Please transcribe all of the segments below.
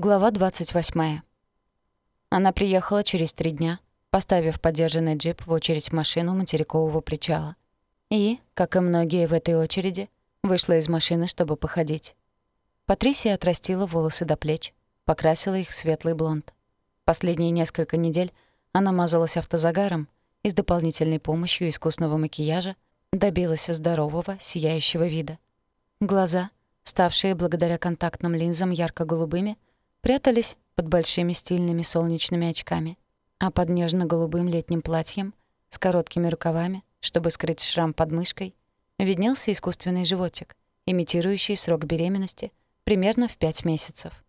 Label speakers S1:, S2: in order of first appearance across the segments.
S1: Глава 28. Она приехала через три дня, поставив подержанный джип в очередь машину материкового причала. И, как и многие в этой очереди, вышла из машины, чтобы походить. Патрисия отрастила волосы до плеч, покрасила их в светлый блонд. Последние несколько недель она мазалась автозагаром и с дополнительной помощью искусного макияжа добилась здорового, сияющего вида. Глаза, ставшие благодаря контактным линзам ярко-голубыми, прятались под большими стильными солнечными очками, а под нежно-голубым летним платьем с короткими рукавами, чтобы скрыть шрам под мышкой, виднелся искусственный животик, имитирующий срок беременности примерно в пять месяцев.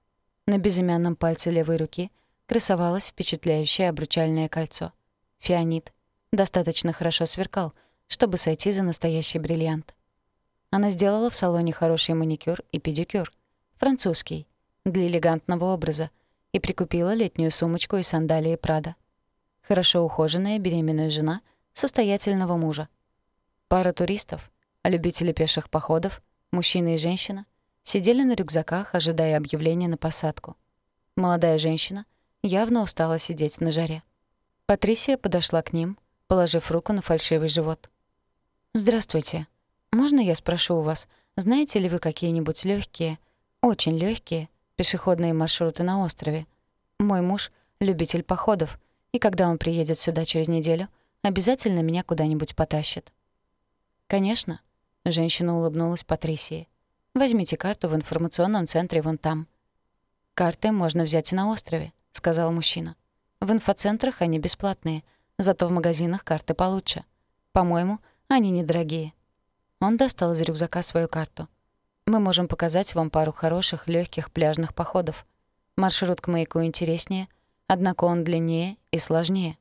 S1: На безымянном пальце левой руки красовалось впечатляющее обручальное кольцо. Фианит достаточно хорошо сверкал, чтобы сойти за настоящий бриллиант. Она сделала в салоне хороший маникюр и педикюр, французский, для элегантного образа и прикупила летнюю сумочку и сандалии Прада. Хорошо ухоженная беременная жена состоятельного мужа. Пара туристов, любители пеших походов, мужчина и женщина, сидели на рюкзаках, ожидая объявления на посадку. Молодая женщина явно устала сидеть на жаре. Патрисия подошла к ним, положив руку на фальшивый живот. «Здравствуйте. Можно я спрошу у вас, знаете ли вы какие-нибудь легкие, очень легкие пешеходные маршруты на острове. Мой муж — любитель походов, и когда он приедет сюда через неделю, обязательно меня куда-нибудь потащит». «Конечно», — женщина улыбнулась Патрисии. «Возьмите карту в информационном центре вон там». «Карты можно взять и на острове», — сказал мужчина. «В инфоцентрах они бесплатные, зато в магазинах карты получше. По-моему, они недорогие». Он достал из рюкзака свою карту — мы можем показать вам пару хороших, легких пляжных походов. Маршрут к маяку интереснее, однако он длиннее и сложнее.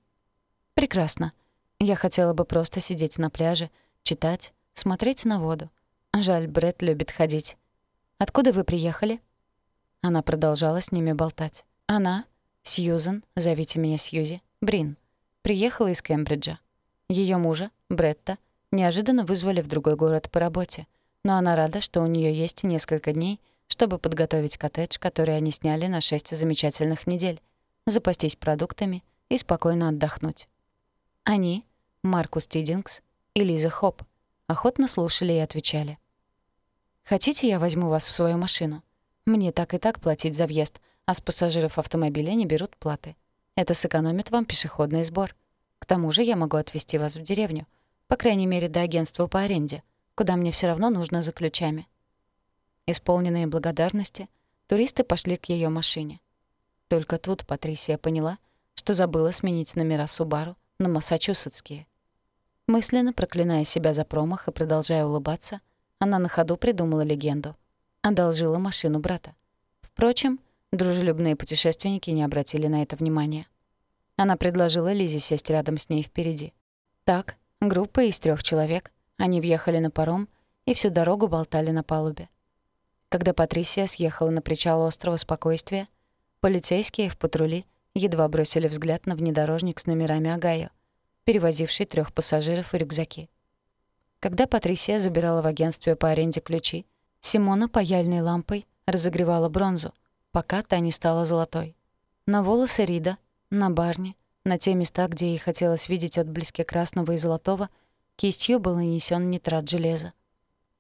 S1: Прекрасно. Я хотела бы просто сидеть на пляже, читать, смотреть на воду. Жаль, Брэд любит ходить. Откуда вы приехали? Она продолжала с ними болтать. Она, Сьюзен, зовите меня Сьюзи, Брин, приехала из Кембриджа. Ее мужа, Бретта, неожиданно вызвали в другой город по работе — но она рада, что у нее есть несколько дней, чтобы подготовить коттедж, который они сняли на шесть замечательных недель, запастись продуктами и спокойно отдохнуть. Они, Маркус Тидингс и Лиза Хоп, охотно слушали и отвечали. «Хотите, я возьму вас в свою машину? Мне так и так платить за въезд, а с пассажиров автомобиля не берут платы. Это сэкономит вам пешеходный сбор. К тому же я могу отвезти вас в деревню, по крайней мере, до агентства по аренде куда мне все равно нужно за ключами. Исполненные благодарности, туристы пошли к ее машине. Только тут Патрисия поняла, что забыла сменить номера Субару на массачусетские. Мысленно проклиная себя за промах и продолжая улыбаться, она на ходу придумала легенду. Одолжила машину брата. Впрочем, дружелюбные путешественники не обратили на это внимания. Она предложила Лизе сесть рядом с ней впереди. Так, группа из трех человек они въехали на паром и всю дорогу болтали на палубе. Когда Патрисия съехала на причал острова Спокойствия, полицейские в патруле едва бросили взгляд на внедорожник с номерами Огайо, перевозивший трех пассажиров и рюкзаки. Когда Патрисия забирала в агентстве по аренде ключи, Симона паяльной лампой разогревала бронзу, пока та не стала золотой. На волосы Рида, на барне, на те места, где ей хотелось видеть отблески красного и золотого — Кистью был нанесен нитрат железа.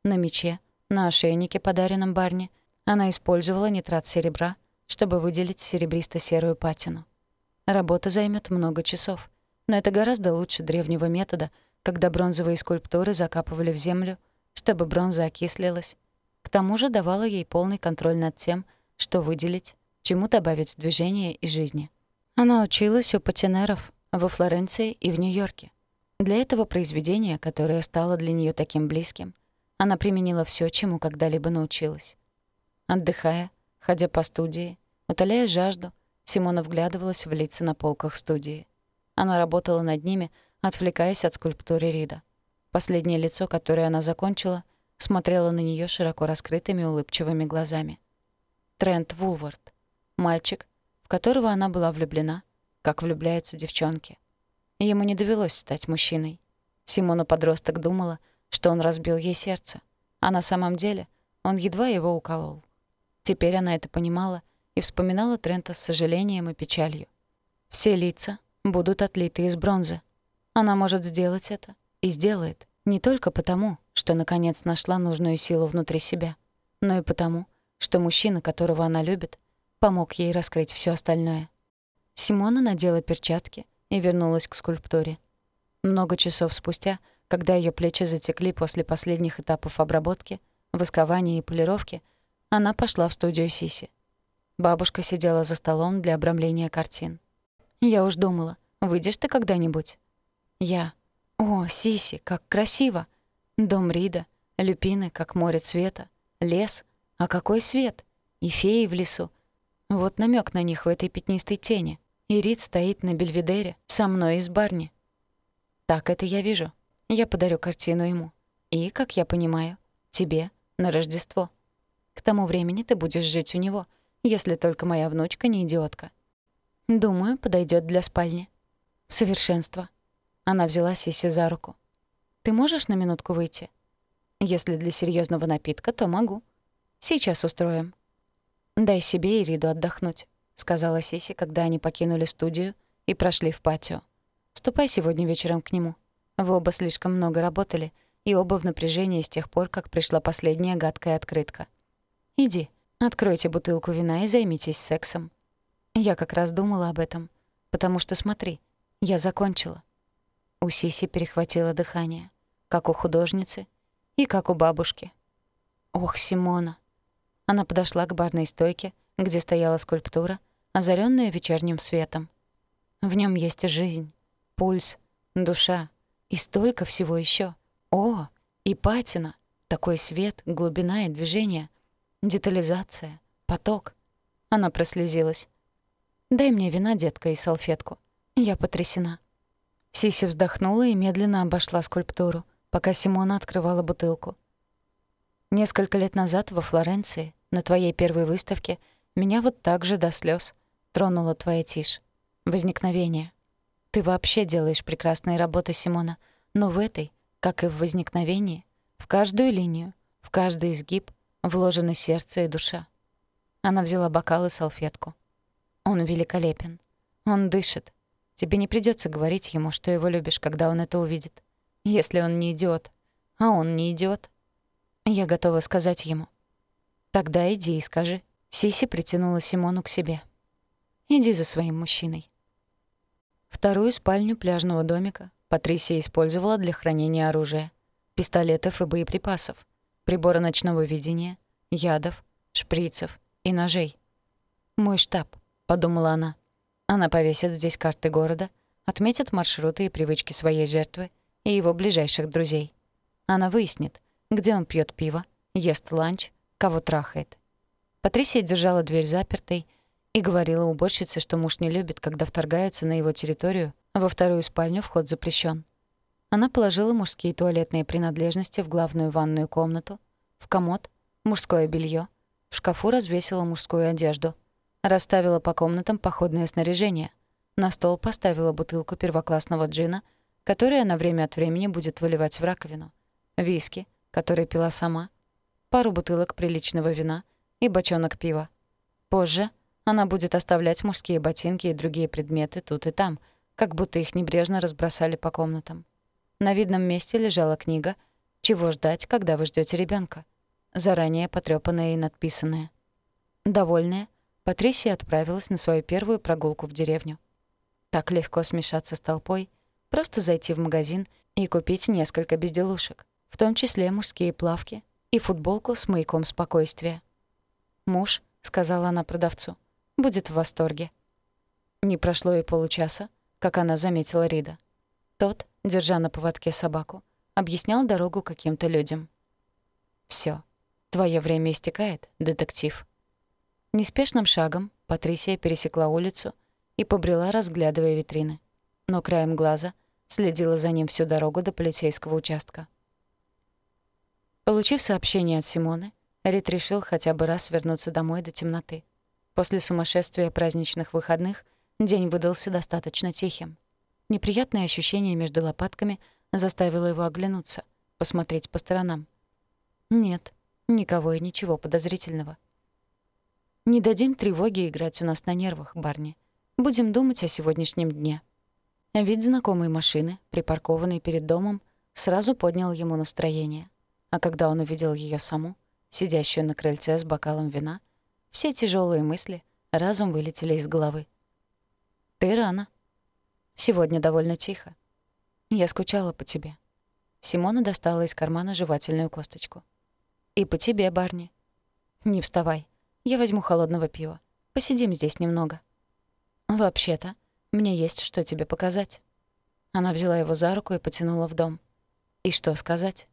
S1: На мече, на ошейнике, подаренном Барни, она использовала нитрат серебра, чтобы выделить серебристо-серую патину. Работа займет много часов, но это гораздо лучше древнего метода, когда бронзовые скульптуры закапывали в землю, чтобы бронза окислилась. К тому же давала ей полный контроль над тем, что выделить, чему добавить движения и жизни. Она училась у патинеров во Флоренции и в Нью-Йорке. Для этого произведения, которое стало для нее таким близким, она применила все, чему когда-либо научилась. Отдыхая, ходя по студии, утоляя жажду, Симона вглядывалась в лица на полках студии. Она работала над ними, отвлекаясь от скульптуры Рида. Последнее лицо, которое она закончила, смотрело на нее широко раскрытыми улыбчивыми глазами. Трент Вулвард. Мальчик, в которого она была влюблена, как влюбляются девчонки — Ему не довелось стать мужчиной. Симона-подросток думала, что он разбил ей сердце, а на самом деле он едва его уколол. Теперь она это понимала и вспоминала Трента с сожалением и печалью. Все лица будут отлиты из бронзы. Она может сделать это и сделает не только потому, что наконец нашла нужную силу внутри себя, но и потому, что мужчина, которого она любит, помог ей раскрыть все остальное. Симона надела перчатки и вернулась к скульптуре. Много часов спустя, когда ее плечи затекли после последних этапов обработки, воскования и полировки, она пошла в студию Сиси. Бабушка сидела за столом для обрамления картин. «Я уж думала, выйдешь ты когда-нибудь?» «Я. О, Сиси, как красиво! Дом Рида, люпины, как море цвета, лес. А какой свет! И феи в лесу. Вот намек на них в этой пятнистой тени. И Рид стоит на бельведере со мной из барни. Так это я вижу. Я подарю картину ему. И, как я понимаю, тебе на Рождество. К тому времени ты будешь жить у него, если только моя внучка не идиотка. Думаю, подойдет для спальни. Совершенство. Она взяла Сиси за руку. Ты можешь на минутку выйти? Если для серьезного напитка, то могу. Сейчас устроим. Дай себе и Риду отдохнуть, сказала Сиси, когда они покинули студию и прошли в патио. Ступай сегодня вечером к нему. Вы оба слишком много работали, и оба в напряжении с тех пор, как пришла последняя гадкая открытка. Иди, откройте бутылку вина и займитесь сексом. Я как раз думала об этом, потому что смотри, я закончила. У Сиси перехватило дыхание, как у художницы и как у бабушки. Ох, Симона. Она подошла к барной стойке, где стояла скульптура, озаренная вечерним светом. В нем есть жизнь пульс, душа и столько всего еще. О, и патина, такой свет, глубина и движение, детализация, поток. Она прослезилась. «Дай мне вина, детка, и салфетку. Я потрясена». Сиси вздохнула и медленно обошла скульптуру, пока Симона открывала бутылку. «Несколько лет назад во Флоренции, на твоей первой выставке, меня вот так же до слез тронула твоя тишь. Возникновение. Ты вообще делаешь прекрасные работы, Симона, но в этой, как и в возникновении, в каждую линию, в каждый изгиб вложены сердце и душа. Она взяла бокал и салфетку. Он великолепен. Он дышит. Тебе не придется говорить ему, что его любишь, когда он это увидит. Если он не идиот. А он не идиот. Я готова сказать ему. Тогда иди и скажи. Сиси притянула Симону к себе. Иди за своим мужчиной. Вторую спальню пляжного домика Патрисия использовала для хранения оружия, пистолетов и боеприпасов, прибора ночного видения, ядов, шприцев и ножей. «Мой штаб», — подумала она. Она повесит здесь карты города, отметит маршруты и привычки своей жертвы и его ближайших друзей. Она выяснит, где он пьет пиво, ест ланч, кого трахает. Патрисия держала дверь запертой и говорила уборщице, что муж не любит, когда вторгаются на его территорию, а во вторую спальню вход запрещен. Она положила мужские туалетные принадлежности в главную ванную комнату, в комод, мужское белье, в шкафу развесила мужскую одежду, расставила по комнатам походное снаряжение, на стол поставила бутылку первоклассного джина, который она время от времени будет выливать в раковину, виски, который пила сама, пару бутылок приличного вина и бочонок пива. Позже она будет оставлять мужские ботинки и другие предметы тут и там, как будто их небрежно разбросали по комнатам. На видном месте лежала книга «Чего ждать, когда вы ждете ребенка? заранее потрёпанная и надписанная. Довольная, Патрисия отправилась на свою первую прогулку в деревню. Так легко смешаться с толпой, просто зайти в магазин и купить несколько безделушек, в том числе мужские плавки и футболку с маяком спокойствия. «Муж», — сказала она продавцу, — будет в восторге. Не прошло и получаса, как она заметила Рида. Тот, держа на поводке собаку, объяснял дорогу каким-то людям. Всё, твое время истекает, детектив». Неспешным шагом Патрисия пересекла улицу и побрела, разглядывая витрины. Но краем глаза следила за ним всю дорогу до полицейского участка. Получив сообщение от Симоны, Рид решил хотя бы раз вернуться домой до темноты. После сумасшествия праздничных выходных день выдался достаточно тихим. Неприятное ощущение между лопатками заставило его оглянуться, посмотреть по сторонам. Нет, никого и ничего подозрительного. Не дадим тревоге играть у нас на нервах, Барни. Будем думать о сегодняшнем дне». Вид знакомой машины, припаркованной перед домом, сразу поднял ему настроение. А когда он увидел ее саму, сидящую на крыльце с бокалом вина, все тяжелые мысли разом вылетели из головы. «Ты рано. Сегодня довольно тихо. Я скучала по тебе». Симона достала из кармана жевательную косточку. «И по тебе, Барни. Не вставай. Я возьму холодного пива. Посидим здесь немного». «Вообще-то, мне есть что тебе показать». Она взяла его за руку и потянула в дом. «И что сказать?»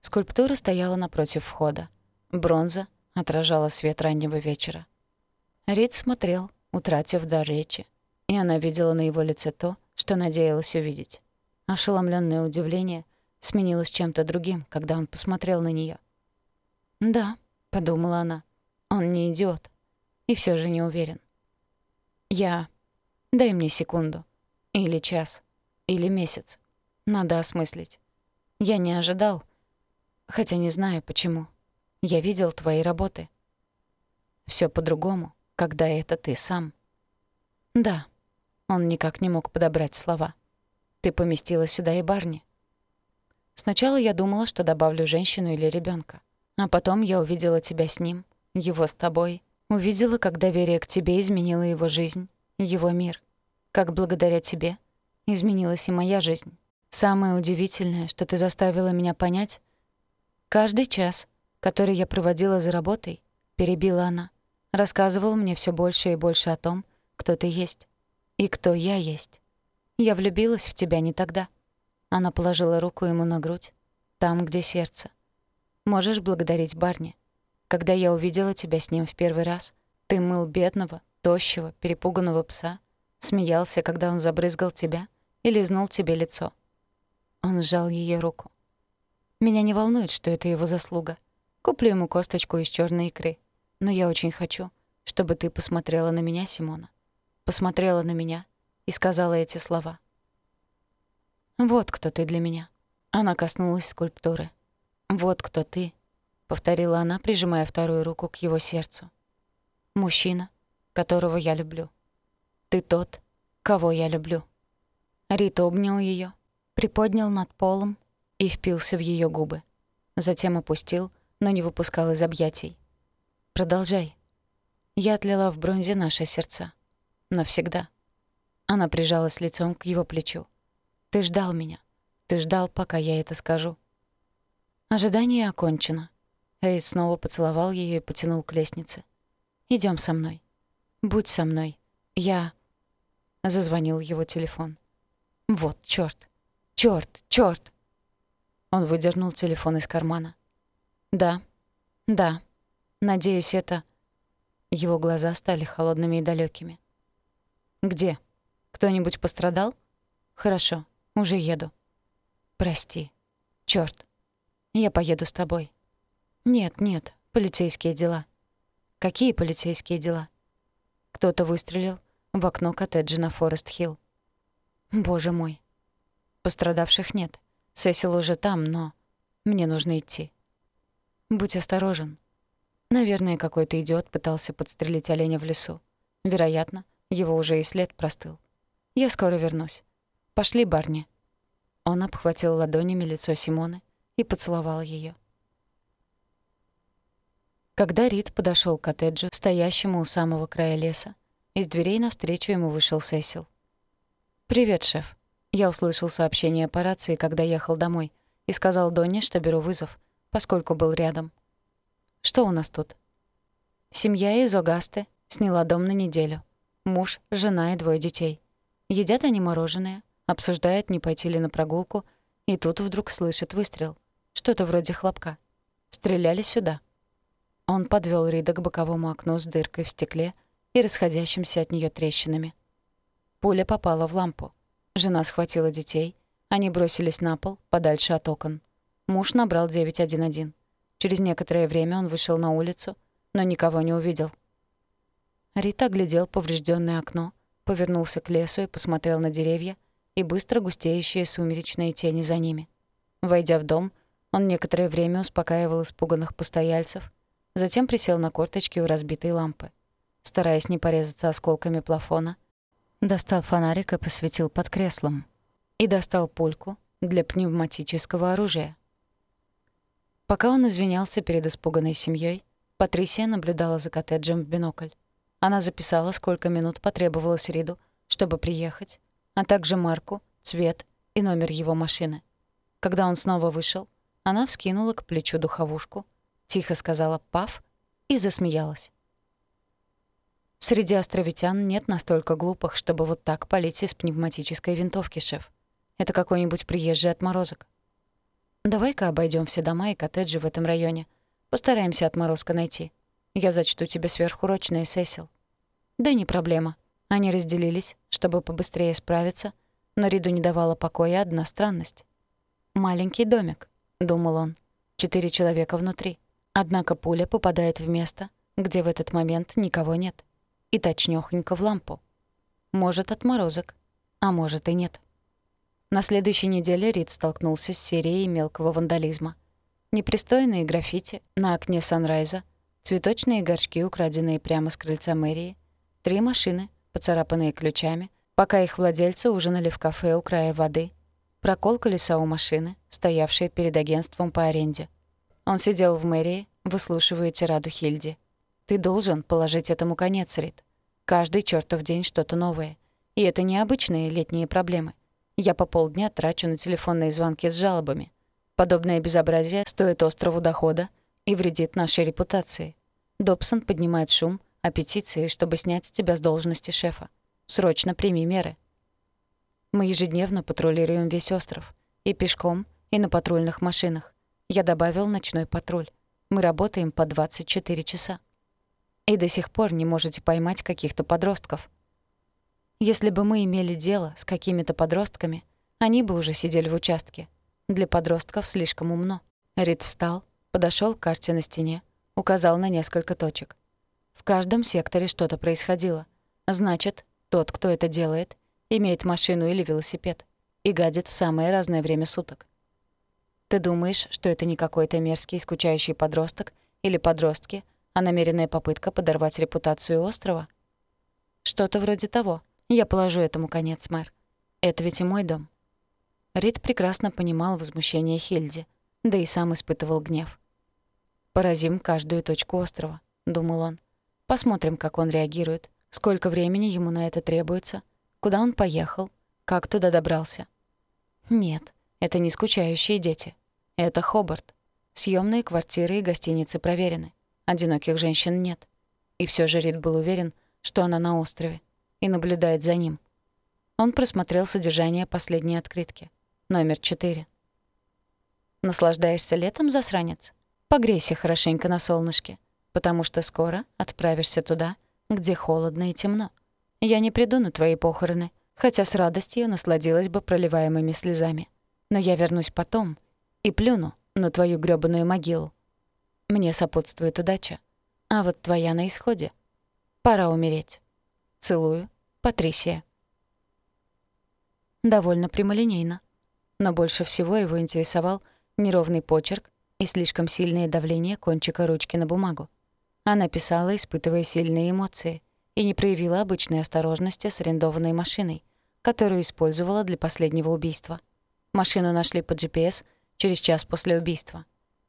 S1: Скульптура стояла напротив входа. Бронза отражала свет раннего вечера. Рид смотрел, утратив дар речи, и она видела на его лице то, что надеялась увидеть. Ошеломленное удивление сменилось чем-то другим, когда он посмотрел на нее. «Да», — подумала она, — «он не идиот. И все же не уверен. Я... Дай мне секунду. Или час. Или месяц. Надо осмыслить. Я не ожидал. Хотя не знаю, почему. Я видел твои работы. Все по-другому, когда это ты сам. Да. Он никак не мог подобрать слова. Ты поместила сюда и Барни. Сначала я думала, что добавлю женщину или ребенка, А потом я увидела тебя с ним, его с тобой, Увидела, как доверие к тебе изменило его жизнь, его мир. Как благодаря тебе изменилась и моя жизнь. Самое удивительное, что ты заставила меня понять, каждый час, который я проводила за работой, перебила она, рассказывала мне все больше и больше о том, кто ты есть и кто я есть. Я влюбилась в тебя не тогда. Она положила руку ему на грудь, там, где сердце. Можешь благодарить Барни. Когда я увидела тебя с ним в первый раз, ты мыл бедного, тощего, перепуганного пса, смеялся, когда он забрызгал тебя и лизнул тебе лицо. Он сжал ее руку. Меня не волнует, что это его заслуга. Куплю ему косточку из черной икры. Но я очень хочу, чтобы ты посмотрела на меня, Симона. Посмотрела на меня и сказала эти слова. «Вот кто ты для меня». Она коснулась скульптуры. «Вот кто ты, повторила она, прижимая вторую руку к его сердцу. Мужчина, которого я люблю. Ты тот, кого я люблю. Рит обнял ее, приподнял над полом и впился в ее губы. Затем опустил, но не выпускал из объятий. Продолжай. Я отлила в бронзе наши сердца. Навсегда. Она прижалась лицом к его плечу. Ты ждал меня. Ты ждал, пока я это скажу. Ожидание окончено. Рейд снова поцеловал ее и потянул к лестнице. Идем со мной. Будь со мной. Я...» Зазвонил его телефон. «Вот, чёрт! Чёрт! Чёрт!» Он выдернул телефон из кармана. «Да. Да. Надеюсь, это...» Его глаза стали холодными и далекими. «Где? Кто-нибудь пострадал? Хорошо, уже еду. Прости. Чёрт. Я поеду с тобой. «Нет, нет, полицейские дела». «Какие полицейские дела?» Кто-то выстрелил в окно коттеджа на Форест-Хилл. «Боже мой». Пострадавших нет. Сесил уже там, но... Мне нужно идти. Будь осторожен. Наверное, какой-то идиот пытался подстрелить оленя в лесу. Вероятно, его уже и след простыл. Я скоро вернусь. Пошли, Барни. Он обхватил ладонями лицо Симоны и поцеловал ее. Когда Рид подошел к коттеджу, стоящему у самого края леса, из дверей навстречу ему вышел Сесил. «Привет, шеф». Я услышал сообщение по рации, когда ехал домой, и сказал Донне, что беру вызов, поскольку был рядом. «Что у нас тут?» Семья из Огасты сняла дом на неделю. Муж, жена и двое детей. Едят они мороженое, обсуждают, не пойти ли на прогулку, и тут вдруг слышат выстрел. Что-то вроде хлопка. Стреляли сюда. Он подвёл Рида к боковому окну с дыркой в стекле и расходящимся от неё трещинами. Пуля попала в лампу. Жена схватила детей. Они бросились на пол, подальше от окон. Муж набрал 911. Через некоторое время он вышел на улицу, но никого не увидел. Рит оглядел поврежденное окно, повернулся к лесу и посмотрел на деревья и быстро густеющие сумеречные тени за ними. Войдя в дом, он некоторое время успокаивал испуганных постояльцев, затем присел на корточки у разбитой лампы. Стараясь не порезаться осколками плафона, достал фонарик и посветил под креслом. И достал пульку для пневматического оружия. Пока он извинялся перед испуганной семьей, Патрисия наблюдала за коттеджем в бинокль. Она записала, сколько минут потребовалось Риду, чтобы приехать, а также марку, цвет и номер его машины. Когда он снова вышел, она вскинула к плечу духовушку, тихо сказала «пав» и засмеялась. Среди островитян нет настолько глупых, чтобы вот так палить из пневматической винтовки, шеф. Это какой-нибудь приезжий отморозок. Давай-ка обойдем все дома и коттеджи в этом районе. Постараемся отморозка найти. Я зачту тебе сверхурочные, Сесил. Да не проблема. Они разделились, чтобы побыстрее справиться, но Риду не давала покоя одна странность. «Маленький домик», — думал он. «Четыре человека внутри. Однако пуля попадает в место, где в этот момент никого нет. И точнёхонько в лампу. Может, отморозок, а может и нет». На следующей неделе Рид столкнулся с серией мелкого вандализма. Непристойные граффити на окне Санрайза, цветочные горшки, украденные прямо с крыльца мэрии, три машины, поцарапанные ключами, пока их владельцы ужинали в кафе у края воды, прокол колеса у машины, стоявшей перед агентством по аренде. Он сидел в мэрии, выслушивая тираду Хильди. «Ты должен положить этому конец, Рид. Каждый чертов день что-то новое. И это не обычные летние проблемы. Я по полдня трачу на телефонные звонки с жалобами. Подобное безобразие стоит острову дохода и вредит нашей репутации. Добсон поднимает шум о петиции, чтобы снять тебя с должности шефа. Срочно прими меры. Мы ежедневно патрулируем весь остров. И пешком, и на патрульных машинах. Я добавил ночной патруль. Мы работаем по 24 часа. И до сих пор не можете поймать каких-то подростков. Если бы мы имели дело с какими-то подростками, они бы уже сидели в участке. Для подростков слишком умно. Рид встал, подошел к карте на стене, указал на несколько точек. В каждом секторе что-то происходило. Значит, тот, кто это делает, имеет машину или велосипед и гадит в самое разное время суток. Ты думаешь, что это не какой-то мерзкий, скучающий подросток или подростки, а намеренная попытка подорвать репутацию острова? Что-то вроде того. Я положу этому конец, мэр. Это ведь и мой дом». Рид прекрасно понимал возмущение Хильди, да и сам испытывал гнев. «Поразим каждую точку острова», — думал он. «Посмотрим, как он реагирует, сколько времени ему на это требуется, куда он поехал, как туда добрался». «Нет, это не скучающие дети. Это Хобарт. Съемные квартиры и гостиницы проверены. Одиноких женщин нет. И все же Рид был уверен, что она на острове и наблюдает за ним. Он просмотрел содержание последней открытки. Номер четыре. «Наслаждаешься летом, засранец? Погрейся хорошенько на солнышке, потому что скоро отправишься туда, где холодно и темно. Я не приду на твои похороны, хотя с радостью насладилась бы проливаемыми слезами. Но я вернусь потом и плюну на твою грёбаную могилу. Мне сопутствует удача, а вот твоя на исходе. Пора умереть». Целую. Патрисия. Довольно прямолинейно. Но больше всего его интересовал неровный почерк и слишком сильное давление кончика ручки на бумагу. Она писала, испытывая сильные эмоции, и не проявила обычной осторожности с арендованной машиной, которую использовала для последнего убийства. Машину нашли по GPS через час после убийства.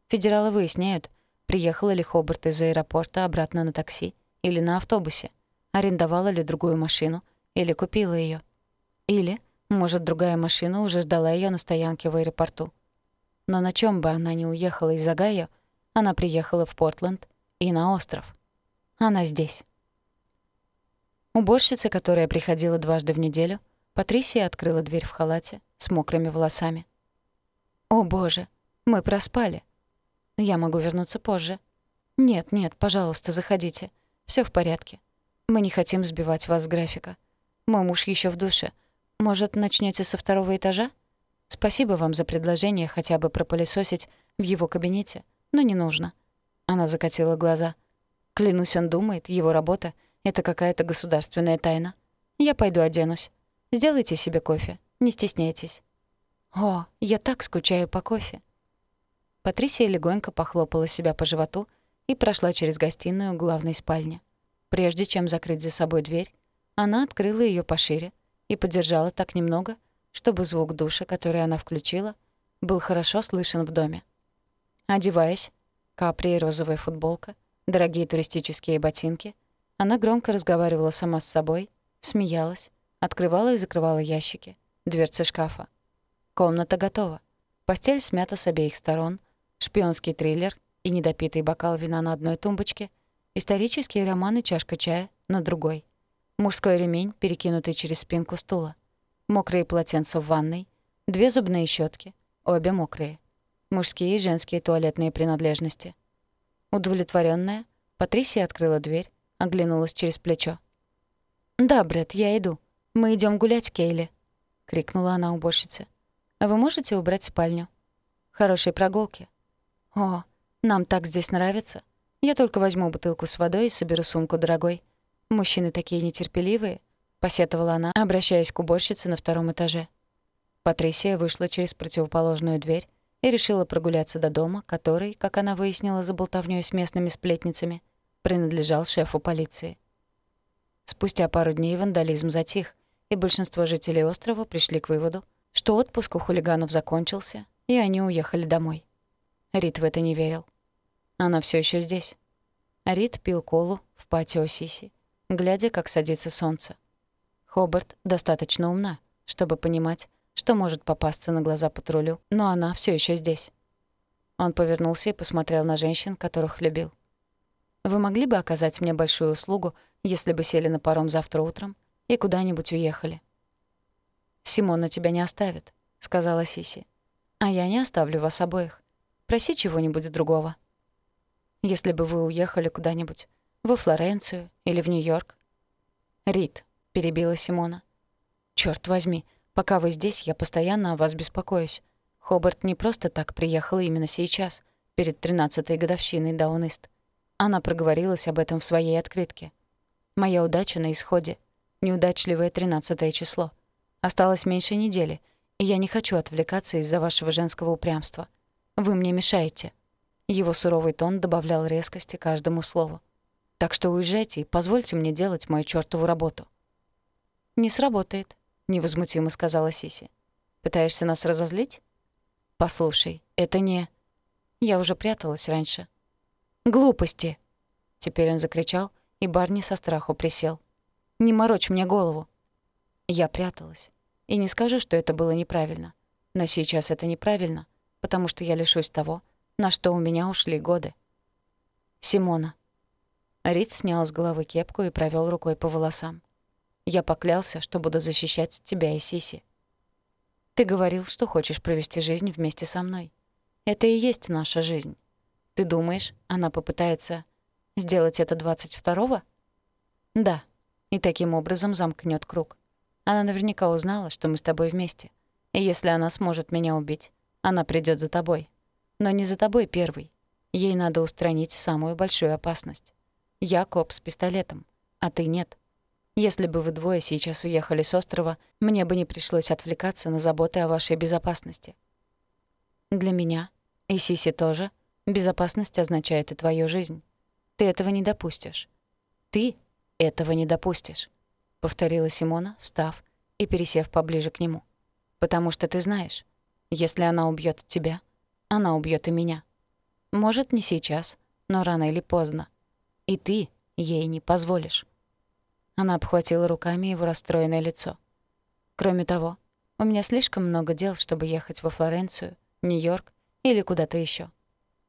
S1: Федералы выясняют, приехала ли Хобарт из аэропорта обратно на такси или на автобусе, арендовала ли другую машину или купила ее. Или, может, другая машина уже ждала ее на стоянке в аэропорту. Но на чем бы она ни уехала из Огайо, она приехала в Портленд и на остров. Она здесь. Уборщица, которая приходила дважды в неделю, Патрисия открыла дверь в халате с мокрыми волосами. «О, боже, мы проспали. Я могу вернуться позже. Нет, нет, пожалуйста, заходите. Все в порядке. Мы не хотим сбивать вас с графика. Мой муж еще в душе. Может, начнете со второго этажа? Спасибо вам за предложение хотя бы пропылесосить в его кабинете, но не нужно». Она закатила глаза. Клянусь, он думает, его работа — это какая-то государственная тайна. Я пойду оденусь. Сделайте себе кофе, не стесняйтесь. О, я так скучаю по кофе. Патрисия легонько похлопала себя по животу и прошла через гостиную главной спальни. Прежде чем закрыть за собой дверь, она открыла ее пошире и подержала так немного, чтобы звук душа, который она включила, был хорошо слышен в доме. Одеваясь, капри и розовая футболка, дорогие туристические ботинки, она громко разговаривала сама с собой, смеялась, открывала и закрывала ящики, дверцы шкафа. Комната готова. Постель смята с обеих сторон, шпионский триллер и недопитый бокал вина на одной тумбочке, исторические романы чашка чая на другой. Мужской ремень, перекинутый через спинку стула. Мокрые полотенца в ванной, две зубные щетки, обе мокрые. Мужские и женские туалетные принадлежности. Удовлетворенная, Патрисия открыла дверь, оглянулась через плечо. «Да, Брэд, я иду. Мы идем гулять, Кейли», — крикнула она уборщице. «А вы можете убрать спальню?» «Хорошей прогулки». «О, нам так здесь нравится. Я только возьму бутылку с водой и соберу сумку, дорогой. Мужчины такие нетерпеливые», — посетовала она, обращаясь к уборщице на втором этаже. Патрисия вышла через противоположную дверь и решила прогуляться до дома, который, как она выяснила за болтовнёй с местными сплетницами, принадлежал шефу полиции. Спустя пару дней вандализм затих, и большинство жителей острова пришли к выводу, что отпуск у хулиганов закончился, и они уехали домой. Рид в это не верил. Она все еще здесь. Рид пил колу в патио Сиси, глядя, как садится солнце. Хобарт достаточно умна, чтобы понимать, что может попасться на глаза патрулю, но она все еще здесь. Он повернулся и посмотрел на женщин, которых любил. «Вы могли бы оказать мне большую услугу если бы сели на паром завтра утром и куда-нибудь уехали. «Симона тебя не оставит», — сказала Сиси. «А я не оставлю вас обоих. Проси чего-нибудь другого. Если бы вы уехали куда-нибудь, во Флоренцию или в Нью-Йорк». «Рит», — перебила Симона. «Чёрт возьми, пока вы здесь, я постоянно о вас беспокоюсь. Хобарт не просто так приехал именно сейчас, перед тринадцатой годовщиной Даунист. Она проговорилась об этом в своей открытке. Моя удача на исходе. Неудачливое тринадцатое число. Осталось меньше недели, и я не хочу отвлекаться из-за вашего женского упрямства. Вы мне мешаете». Его суровый тон добавлял резкости каждому слову. «Так что уезжайте и позвольте мне делать мою чёртову работу». «Не сработает», — невозмутимо сказала Сиси. «Пытаешься нас разозлить?» «Послушай, это не...» Я уже пряталась раньше. «Глупости!» Теперь он закричал, и Барни со страху присел. «Не морочь мне голову!» Я пряталась. И не скажу, что это было неправильно. Но сейчас это неправильно, потому что я лишусь того, на что у меня ушли годы. Симона. Рид снял с головы кепку и провел рукой по волосам. Я поклялся, что буду защищать тебя и Сиси. Ты говорил, что хочешь провести жизнь вместе со мной. Это и есть наша жизнь. Ты думаешь, она попытается Сделать это 22-го? Да. И таким образом замкнет круг. Она наверняка узнала, что мы с тобой вместе. И если она сможет меня убить, она придет за тобой. Но не за тобой первый. Ей надо устранить самую большую опасность. Я коп с пистолетом, а ты нет. Если бы вы двое сейчас уехали с острова, мне бы не пришлось отвлекаться на заботы о вашей безопасности. Для меня, и Сиси тоже, безопасность означает и твою жизнь. Ты этого не допустишь. Ты этого не допустишь», — повторила Симона, встав и пересев поближе к нему. «Потому что ты знаешь, если она убьет тебя, она убьет и меня. Может, не сейчас, но рано или поздно. И ты ей не позволишь». Она обхватила руками его расстроенное лицо. «Кроме того, у меня слишком много дел, чтобы ехать во Флоренцию, Нью-Йорк или куда-то еще.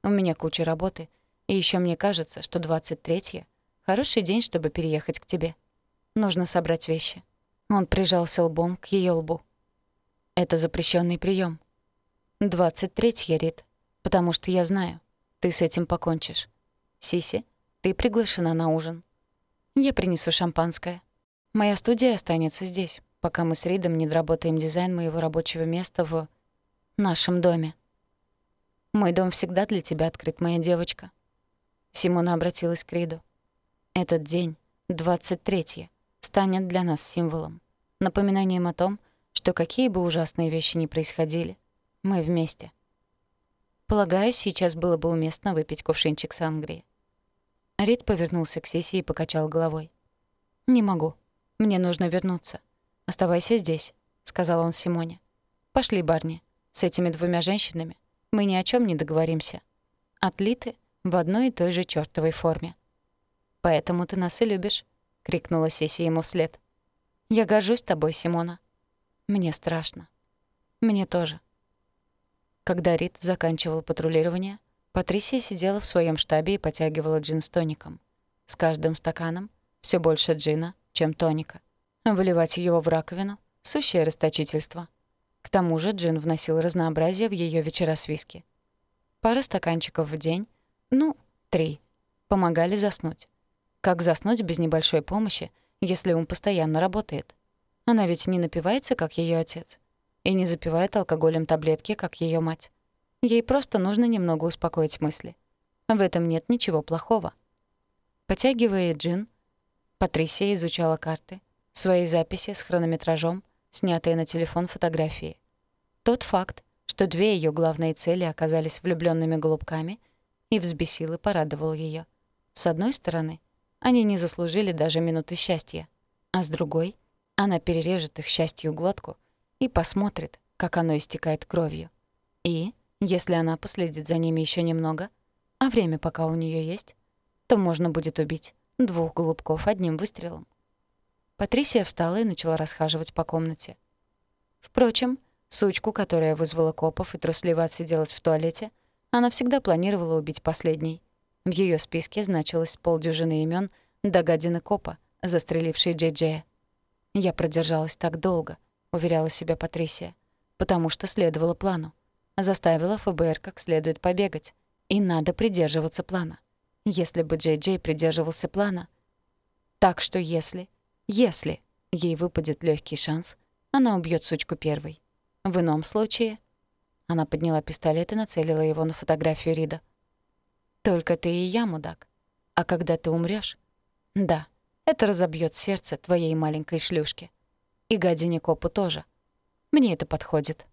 S1: У меня куча работы — и еще мне кажется, что 23-е — хороший день, чтобы переехать к тебе. Нужно собрать вещи». Он прижался лбом к ее лбу. «Это запрещенный прием. 23-е, Рит, потому что я знаю, ты с этим покончишь. Сиси, ты приглашена на ужин. Я принесу шампанское. Моя студия останется здесь, пока мы с Ридом не доработаем дизайн моего рабочего места в нашем доме. Мой дом всегда для тебя открыт, моя девочка. Симона обратилась к Риду. «Этот день, 23-е, станет для нас символом, напоминанием о том, что какие бы ужасные вещи ни происходили, мы вместе. Полагаю, сейчас было бы уместно выпить кувшинчик сангрии. Рид повернулся к Сиси и покачал головой. «Не могу. Мне нужно вернуться. Оставайся здесь», — сказал он Симоне. «Пошли, Барни. С этими двумя женщинами мы ни о чем не договоримся. Отлиты в одной и той же чёртовой форме». «Поэтому ты нас и любишь», — крикнула Сиси ему вслед. «Я горжусь тобой, Симона. Мне страшно. Мне тоже». Когда Рид заканчивал патрулирование, Патрисия сидела в своем штабе и потягивала джин с тоником. С каждым стаканом все больше джина, чем тоника. Выливать его в раковину — сущее расточительство. К тому же джин вносил разнообразие в ее вечера с виски. Пара стаканчиков в день, ну, три, помогали заснуть. Как заснуть без небольшой помощи, если ум постоянно работает? Она ведь не напивается, как ее отец, и не запивает алкоголем таблетки, как ее мать. Ей просто нужно немного успокоить мысли. В этом нет ничего плохого. Потягивая джин, Патрисия изучала карты, свои записи с хронометражом, снятые на телефон фотографии. Тот факт, что две ее главные цели оказались влюбленными голубками, и взбесил и порадовал ее. С одной стороны — они не заслужили даже минуты счастья. А с другой, она перережет их счастью глотку и посмотрит, как оно истекает кровью. И, если она последит за ними еще немного, а время пока у нее есть, то можно будет убить двух голубков одним выстрелом. Патрисия встала и начала расхаживать по комнате. Впрочем, сучку, которая вызвала копов и трусливо отсиделась в туалете, она всегда планировала убить последней — в ее списке значилось полдюжины имен до гадины копа, застрелившей Джей Джея. «Я продержалась так долго», — уверяла себя Патрисия, «потому что следовала плану. Заставила ФБР как следует побегать. И надо придерживаться плана. Если бы Джей Джей придерживался плана... Так что если, если ей выпадет легкий шанс, она убьет сучку первой. В ином случае... Она подняла пистолет и нацелила его на фотографию Рида. Только ты и я, мудак. А когда ты умрёшь, да, это разобьёт сердце твоей маленькой шлюшки. И гадине копу тоже. Мне это подходит.